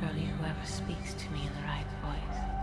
Surely whoever speaks to me in the right voice,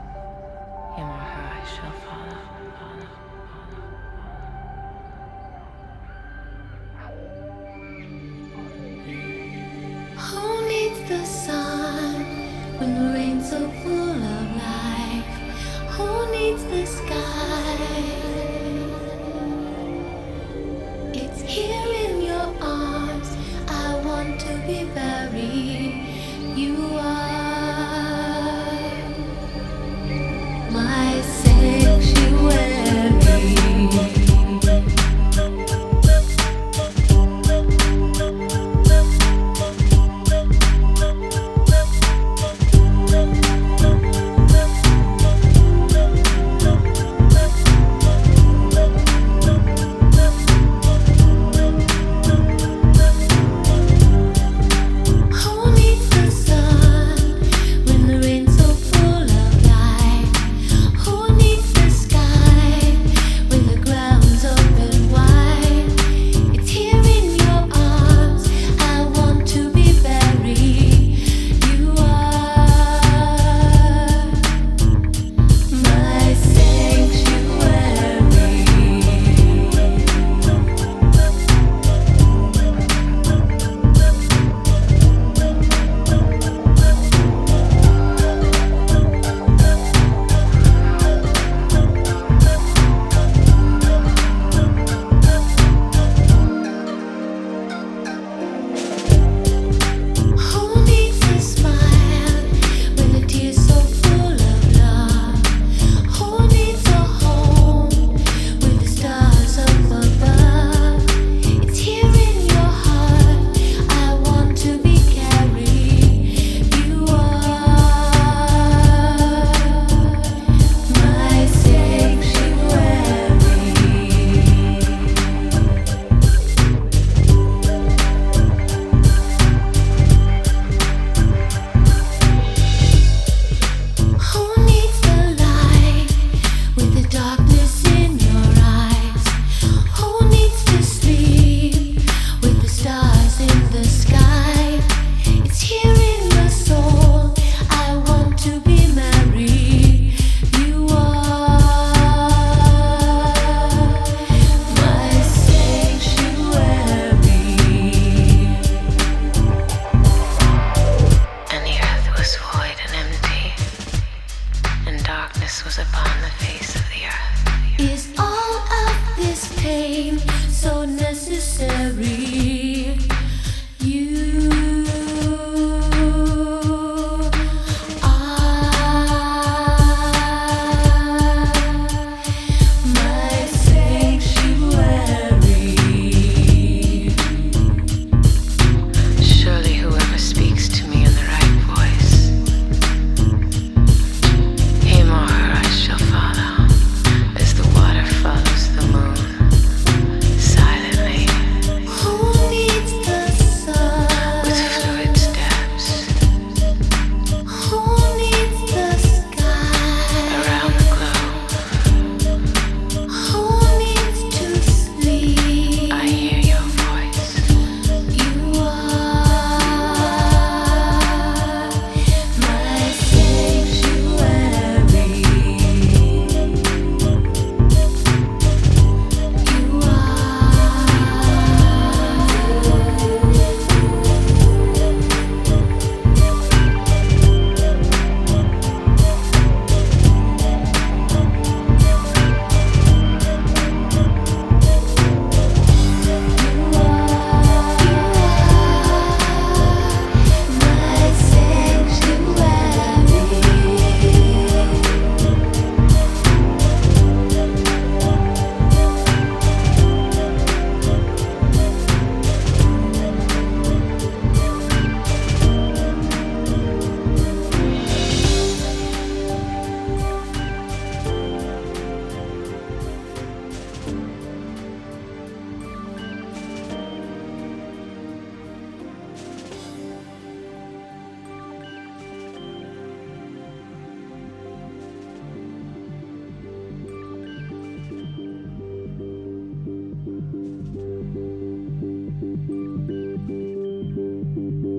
darkness was upon the face of the earth. Is all of this pain?